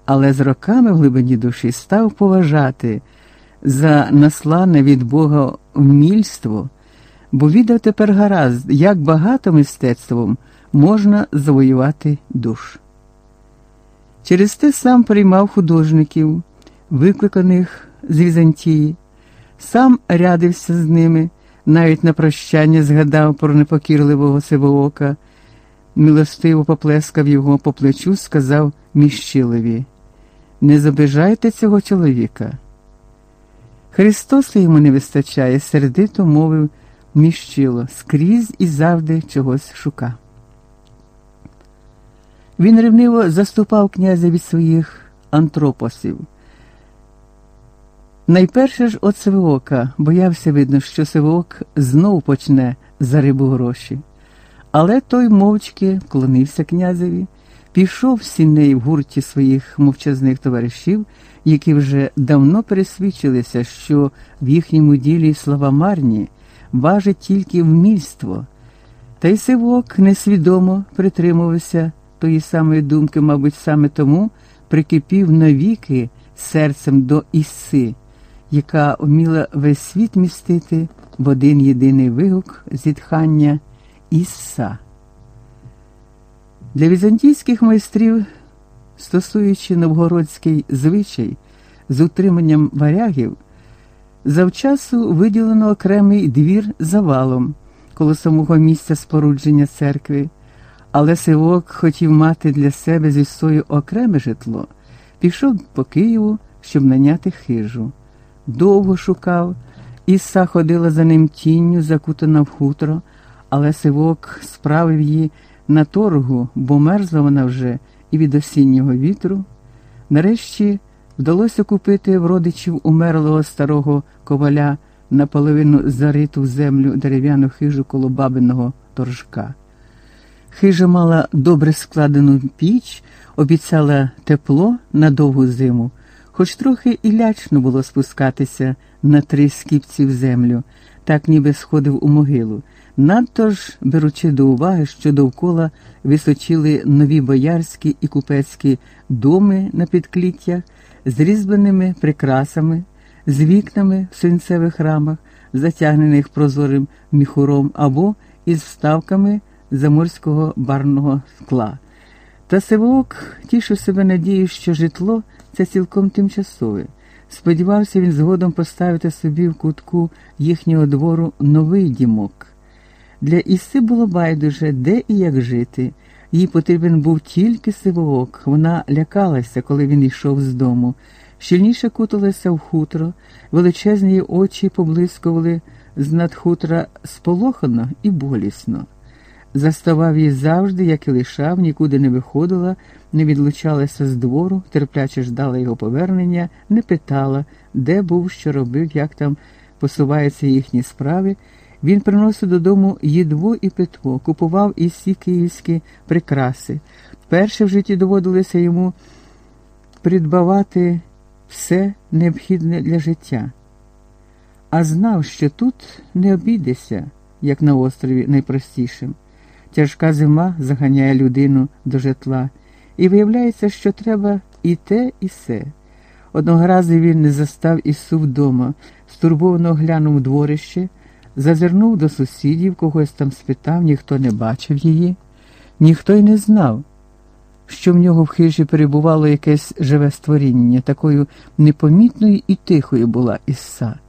але з роками в глибині душі став поважати за наслане від Бога вмільство, бо відав тепер гаразд, як багато мистецтвом можна завоювати душ. Через те сам приймав художників, викликаних з Візантії, сам рядився з ними, навіть на прощання згадав про непокірливого сивоока, милостиво поплескав його по плечу, сказав міщилові Не забижайте цього чоловіка. Христос йому не вистачає, сердито мовив міщило, скрізь і завжди чогось шука. Він ревниво заступав князя від своїх антропосів. Найперше ж от Сивоока боявся, видно, що Сивоок знов почне за рибу гроші. Але той мовчки вклонився князеві, пішов сіней в гурті своїх мовчазних товаришів, які вже давно пересвідчилися, що в їхньому ділі слова марні важить тільки вмільство. Та й Сивок несвідомо притримувався тої самої думки, мабуть, саме тому прикипів навіки серцем до Іси, яка вміла весь світ містити в один єдиний вигук зітхання Ісса. Для візантійських майстрів, стосуючи новгородський звичай з утриманням варягів, завчасу виділено окремий двір завалом коло самого місця спорудження церкви. Але Сивок хотів мати для себе зі свою окреме житло, пішов по Києву, щоб наняти хижу. Довго шукав, Іса ходила за ним тінню, закутана в хутро, але Сивок справив її на торгу, бо мерзла вона вже і від осіннього вітру. Нарешті вдалося купити в родичів умерлого старого коваля наполовину зариту в землю дерев'яну хижу коло бабиного торжка. Хижа мала добре складену піч, обіцяла тепло на довгу зиму, хоч трохи і лячно було спускатися на три скіпці в землю, так ніби сходив у могилу. Надто ж, беручи до уваги, що довкола височили нові боярські і купецькі доми на підкліттях з різьбленими прикрасами, з вікнами в свинцевих рамах, затягнених прозорим міхуром або із вставками заморського барного скла. Та Сивоок тішив себе надією, що житло це цілком тимчасове. Сподівався він згодом поставити собі в кутку їхнього двору новий дімок. Для Іси було байдуже, де і як жити. Їй потрібен був тільки сивоок. Вона лякалася, коли він йшов з дому. Щільніше куталася в хутро, величезні очі поблискували з над хутра сполохано і болісно. Заставав її завжди, як і лишав, нікуди не виходила, не відлучалася з двору, терпляче ждала його повернення, не питала, де був, що робив, як там посуваються їхні справи. Він приносив додому їдву і питво, купував і всі київські прикраси. Перше в житті доводилося йому придбавати все необхідне для життя, а знав, що тут не обійдеся, як на острові найпростішим. Тяжка зима заганяє людину до житла, і виявляється, що треба і те, і се. Одного разу він не застав Ісу вдома, стурбовано глянув дворище, зазирнув до сусідів, когось там спитав, ніхто не бачив її, ніхто й не знав, що в нього в хижі перебувало якесь живе створіння, такою непомітною і тихою була Іса.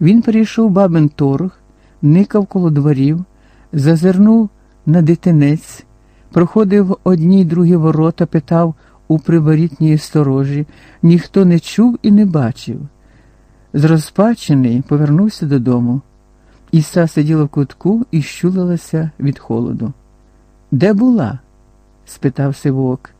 Він перейшов бабин торг, никав коло дворів, зазирнув на дитинець, проходив одні й другі ворота, питав у приворітній сторожі, ніхто не чув і не бачив. Зрозпачений повернувся додому. Іса сиділа в кутку і щулилася від холоду. Де була? спитав Сивок,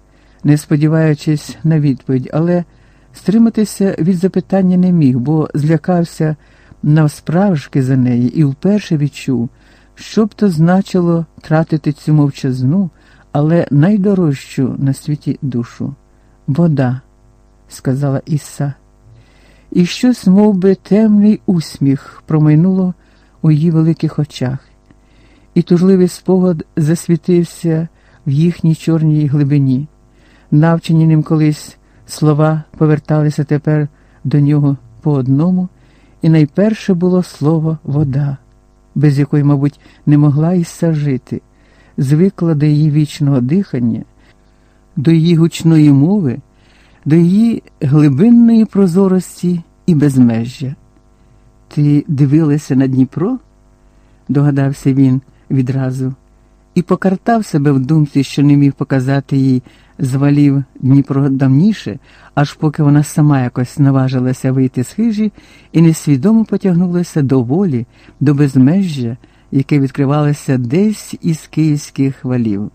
не сподіваючись на відповідь, але стриматися від запитання не міг, бо злякався навсправжки за неї і вперше відчув, що б то значило тратити цю мовчазну, але найдорожчу на світі душу. Вода, сказала Іса. І щось мов би, темний усміх промайнуло у її великих очах, і тужливий спогад засвітився в їхній чорній глибині. Навчені ним колись слова поверталися тепер до нього по одному, і найперше було слово вода, без якої, мабуть, не могла Іса жити, звикла до її вічного дихання, до її гучної мови, до її глибинної прозорості і безмежжя. Ти дивилася на Дніпро? догадався він відразу, і покартав себе в думці, що не міг показати їй звалів Дніпро давніше, аж поки вона сама якось наважилася вийти з хижі і несвідомо потягнулася до волі, до безмежжя, яке відкривалося десь із київських валів.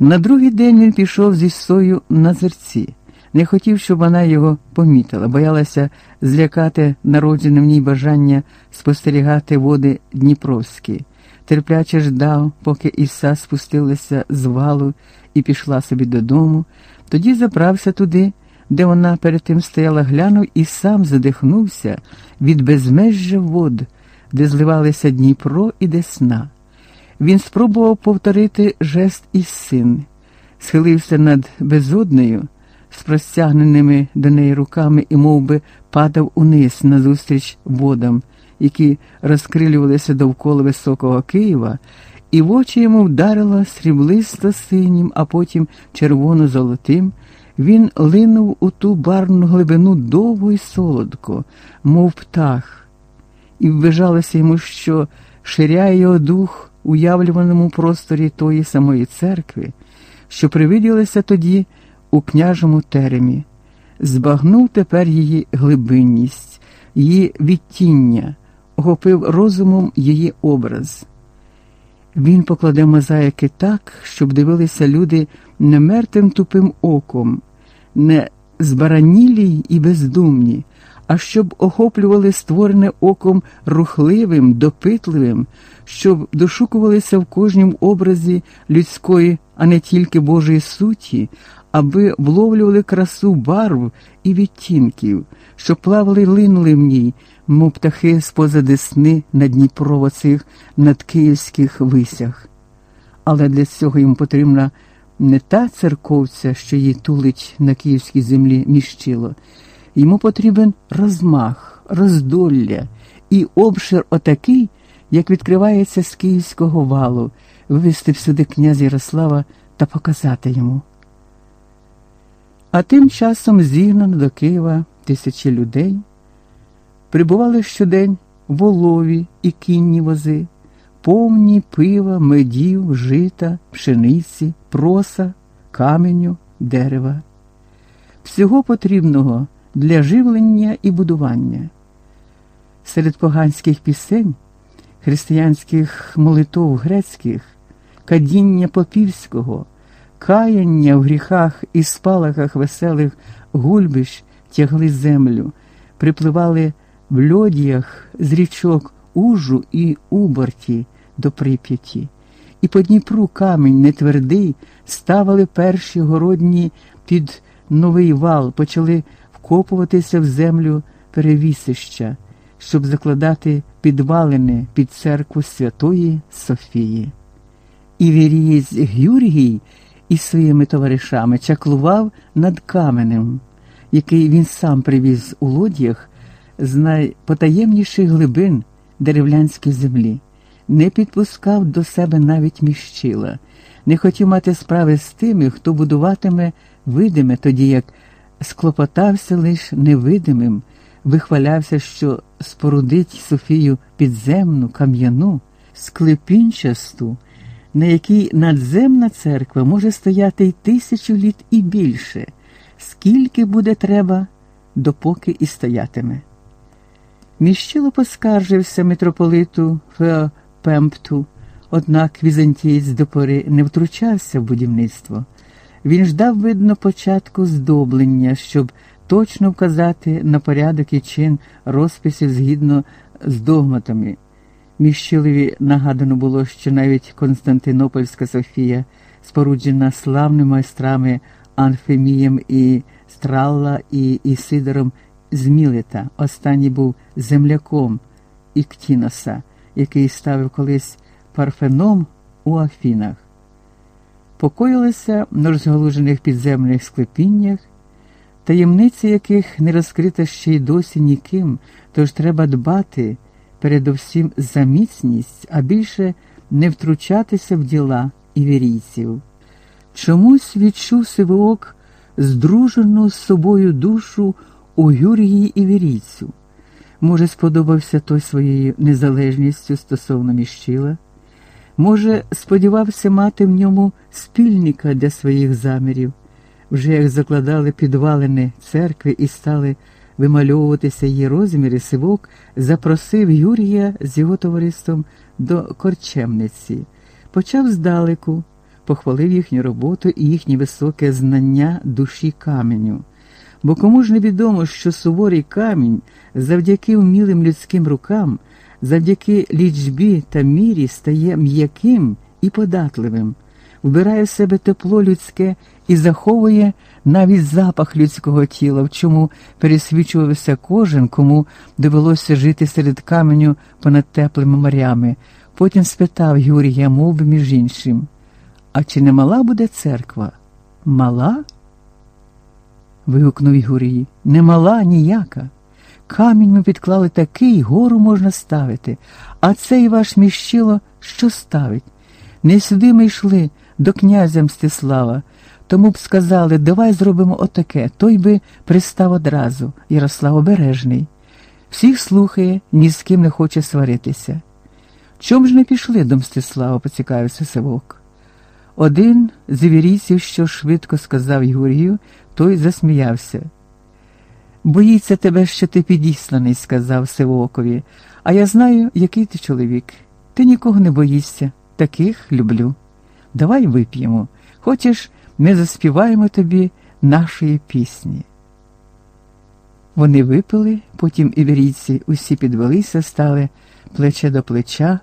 На другий день він пішов зі сою на зерці. Не хотів, щоб вона його помітила, боялася злякати народжене в ній бажання спостерігати води Дніпровські. Терпляче ждав, поки Іса спустилася з валу і пішла собі додому, тоді забрався туди, де вона перед тим стояла, глянув і сам задихнувся від безмежжя вод, де зливалися Дніпро і Десна. Він спробував повторити жест із син, схилився над безоднею з простягненими до неї руками і мов би, падав униз назустріч водам, які розкрилювалися довкола високого Києва, і в очі йому вдарило сріблисто синім, а потім червоно-золотим. Він линув у ту барну глибину довго й солодко, мов птах, і ввижалося йому, що ширяє його дух уявлюваному просторі тої самої церкви, що привиділися тоді у княжому теремі, збагнув тепер її глибинність, її відтіння, охопив розумом її образ. Він покладе мозаїки так, щоб дивилися люди не мертвим тупим оком, не збаранілі і бездумні, а щоб охоплювали створене оком рухливим, допитливим, щоб дошукувалися в кожнім образі людської, а не тільки Божої суті, аби вловлювали красу барв і відтінків, що плавали й линули в ній, мов птахи з поза десни на Дніпро цих надкиївських висях. Але для цього їм потрібна не та церковця, що її тулить на київській землі міщило. Йому потрібен розмах, роздолля і обшир отакий, як відкривається з київського валу, вивести всюди князя Ярослава та показати йому. А тим часом зігнано до Києва тисячі людей, прибували щодень волові і кінні вози, повні пива, медів, жита, пшениці, проса, каменю, дерева, всього потрібного для живлення і будування. Серед поганських пісень, християнських молитов грецьких, кадіння попівського каяння в гріхах і спалахах веселих гульбищ тягли землю, припливали в льодіях з річок Ужу і Уборті до прип'яті, і по Дніпру камінь нетвердий ставили перші городні під новий вал, почали вкопуватися в землю перевісища, щоб закладати підвалини під церкву Святої Софії. Івірієць Гюргій із своїми товаришами чаклував над каменем, який він сам привіз у лодіях з найпотаємніших глибин деревлянської землі, не підпускав до себе навіть міщила, не хотів мати справи з тими, хто будуватиме видиме, тоді як склопотався лиш невидимим, вихвалявся, що спорудить Софію підземну, кам'яну, склепінчасту, на якій надземна церква може стояти й тисячу літ і більше, скільки буде треба, допоки і стоятиме. Міщило поскаржився митрополиту Феопемпту, однак візантієць до пори не втручався в будівництво. Він ждав, видно, початку здоблення, щоб точно вказати на порядок і чин розписів згідно з догматами. Міщилові нагадано було, що навіть Константинопольська Софія, споруджена славними майстрами Анфемієм і Стралла і Ісидором з останній був земляком Іктіноса, який ставив колись парфеном у Афінах. Покоїлися на розгалужених підземних склепіннях, таємниці яких не розкрита ще й досі ніким, тож треба дбати передовсім за міцність, а більше не втручатися в діла івірійців. Чомусь відчув Сивоок здружену з собою душу у Юрії Івірійцю. Може, сподобався той своєю незалежністю стосовно міщила, може, сподівався мати в ньому спільника для своїх замірів, вже як закладали підвалини церкви і стали вимальовуватися її розміри, сивок запросив Юрія з його товариством до корчемниці, почав здалеку, похвалив їхню роботу і їхнє високе знання душі каменю. Бо кому ж не відомо, що суворий камінь завдяки вмілим людським рукам, завдяки лічбі та мірі стає м'яким і податливим, вбирає в себе тепло людське і заховує навіть запах людського тіла, в чому пересвічувався кожен, кому довелося жити серед каменю понад теплими морями. Потім спитав Юрія, мов би, між іншим, а чи не мала буде церква? Мала? вигукнув Юрій. Не мала ніяка. Камінь ми підклали такий, гору можна ставити, а цей ваш міщило що ставить? Не сюди ми йшли до князя Мстислава, тому б сказали, давай зробимо отаке, той би пристав одразу, Ярослав обережний. Всіх слухає, ні з ким не хоче сваритися. Чом ж не пішли до Мстислава, поцікавився Сивок. Один з вірійців, що швидко сказав Юрію, той засміявся. Боїться тебе, що ти підісланий, сказав Сивокові, а я знаю, який ти чоловік. Ти нікого не боїшся, таких люблю. Давай вип'ємо. Хочеш, ми заспіваємо тобі нашої пісні. Вони випили, потім іврійці усі підвелися, стали плече до плеча,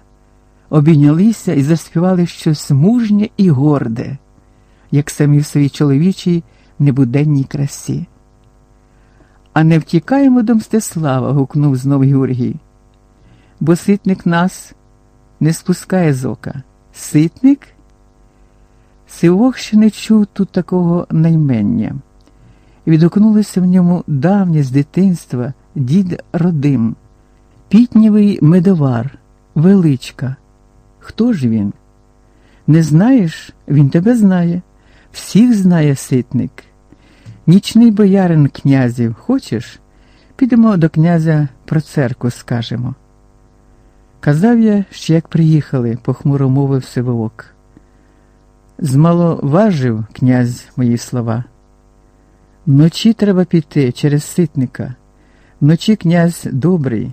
обійнялися і заспівали щось мужнє і горде, як самі в своїй чоловічій небуденній красі. А не втікаємо до Мстислава, гукнув знов Георгій. Бо ситник нас не спускає з ока. Ситник? Сивох ще не чув тут такого наймення. Відгукнулися в ньому давнє з дитинства дід Родим, пітнєвий медовар, величка. Хто ж він? Не знаєш, він тебе знає, всіх знає ситник. Нічний боярин князів, хочеш? Підемо до князя про церкву скажемо. Казав я, що як приїхали, похмуро мовив Сивоок. Змаловажив князь мої слова. Вночі треба піти через ситника. Вночі князь добрий.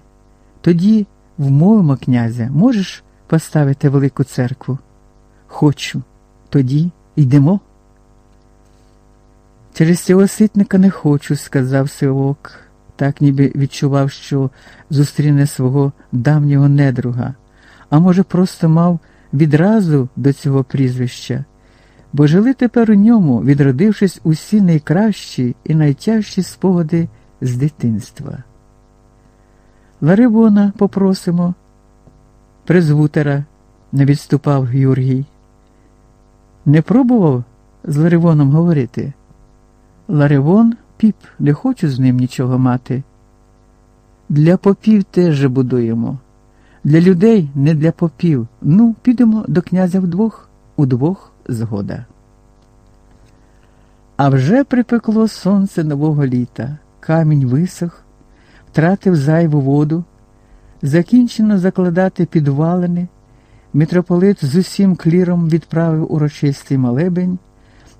Тоді вмовимо князя, можеш поставити велику церкву? Хочу. Тоді йдемо. Через цього ситника не хочу, сказав Сивок, так ніби відчував, що зустріне свого давнього недруга, а може, просто мав відразу до цього прізвища, бо жили тепер у ньому, відродившись усі найкращі і найтяжчі спогади з дитинства. Ларивона попросимо, призвутера, не відступав Юргій. Не пробував з Ларивоном говорити? Ларивон, піп, не хочу з ним нічого мати. Для попів теж будуємо. Для людей не для попів. Ну, підемо до князя вдвох, удвох згода. А вже припекло сонце нового літа, камінь висох, втратив зайву воду, закінчено закладати підвалини, митрополит з усім кліром відправив урочистий молебень,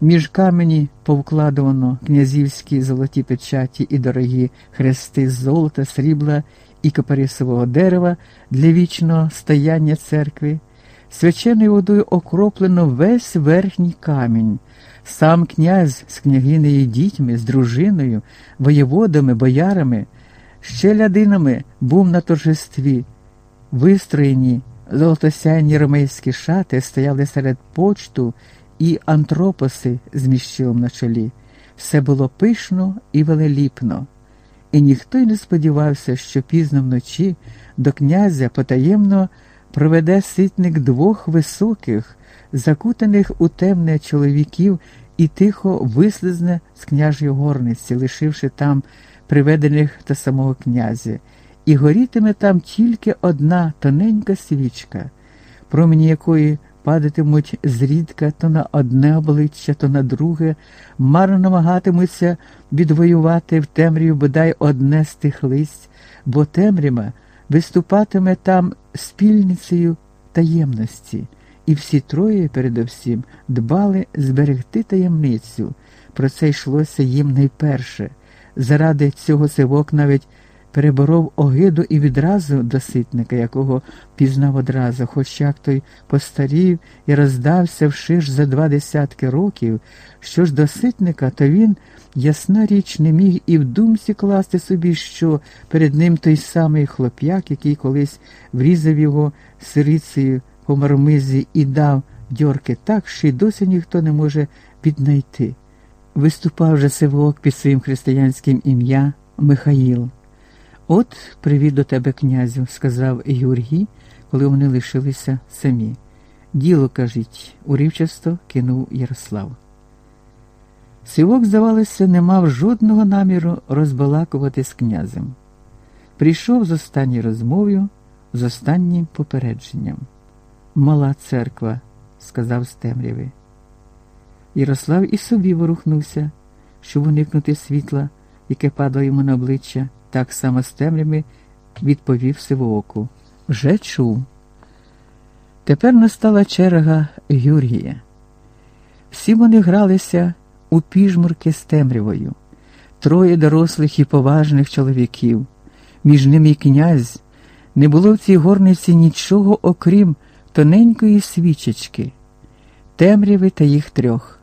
між камені повкладувано князівські золоті печаті і дорогі хрести з золота, срібла і капарисового дерева для вічного стояння церкви. Свяченою водою окроплено весь верхній камінь. Сам князь з княгинею дітьми, з дружиною, воєводами, боярами, ще лядинами був на торжестві. Вистроєні золотосяйні ромейські шати стояли серед почту і антропоси з міщилом на чолі. Все було пишно і велеліпно, і ніхто й не сподівався, що пізно вночі до князя потаємно проведе ситник двох високих, закутаних у темне чоловіків і тихо вислизне з княжої горниці, лишивши там приведених до самого князя, і горітиме там тільки одна тоненька свічка, промені якої падатимуть зрідка то на одне обличчя, то на друге, марно намагатимуться відвоювати в темряві бодай одне з тих листь, бо темрява виступатиме там спільницею таємності, і всі троє, передовсім, дбали зберегти таємницю. Про це йшлося їм найперше. Заради цього сивок навіть переборов огиду і відразу до ситника, якого пізнав одразу, хоч як той постарів і роздався вшиж за два десятки років, що ж до ситника, то він, ясна річ, не міг і в думці класти собі, що перед ним той самий хлоп'як, який колись врізав його сирицею по мармизі і дав дьорки так, що й досі ніхто не може віднайти. Виступав же Сивок під своїм християнським ім'я Михаїл. От привіт до тебе, князю, сказав Юргій, коли вони лишилися самі. Діло, кажіть, урівчасто кинув Ярослав. Сивок, здавалося, не мав жодного наміру розбалакувати з князем. Прийшов з останньою розмовою, з останнім попередженням. Мала церква, сказав з темряви. Ярослав і собі ворухнувся, щоб уникнути світла, яке падало йому на обличчя так само з темрями відповів Сивооку. Вже чув. Тепер настала черга Юрія. Всі вони гралися у піжмурки з темрявою, троє дорослих і поважних чоловіків, між ними й князь. Не було в цій горниці нічого, окрім тоненької свічечки, темряви та їх трьох.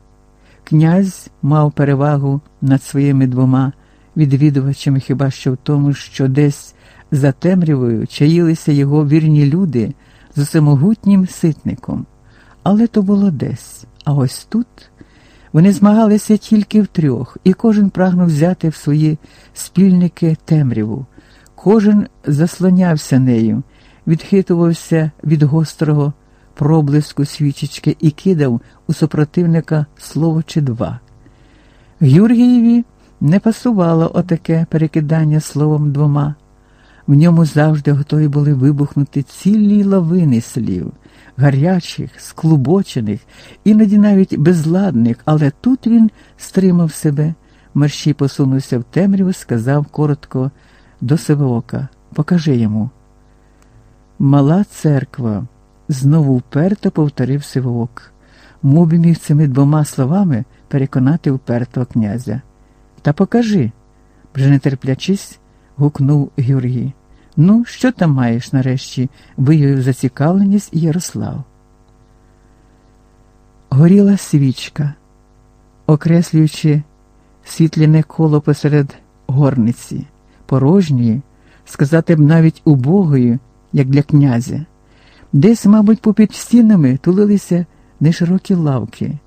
Князь мав перевагу над своїми двома відвідувачами хіба що в тому, що десь за темрявою чаїлися його вірні люди з усемогутнім ситником. Але то було десь. А ось тут вони змагалися тільки втрьох, і кожен прагнув взяти в свої спільники темряву. Кожен заслонявся нею, відхитувався від гострого проблиску свічечки і кидав у супротивника слово чи два. Гюргієві не пасувало отаке перекидання словом двома. В ньому завжди готові були вибухнути цілі лавини слів, гарячих, склубочених, іноді навіть безладних, але тут він стримав себе. Мерщій посунувся в темряву, сказав коротко до Сивоока Покажи йому. Мала церква, знову вперто повторив Сивоок. Би міг цими двома словами переконати впертого князя. Та покажи, вже не терплячись, гукнув Георгій. Ну, що там маєш нарешті? виявив зацікавленість Ярослав. Горіла свічка, окреслюючи світляне коло посеред горниці, порожньої, сказати б навіть убогої, як для князя. Десь, мабуть, попід стінами тулилися неширокі лавки,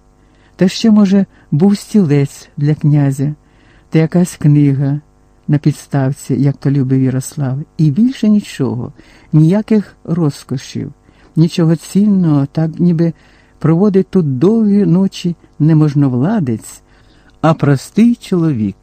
та ще, може, був стілець для князя та якась книга на підставці, як то любив Ярослав, і більше нічого, ніяких розкошів, нічого цінного, так ніби проводить тут довгі ночі не можновладець, а простий чоловік.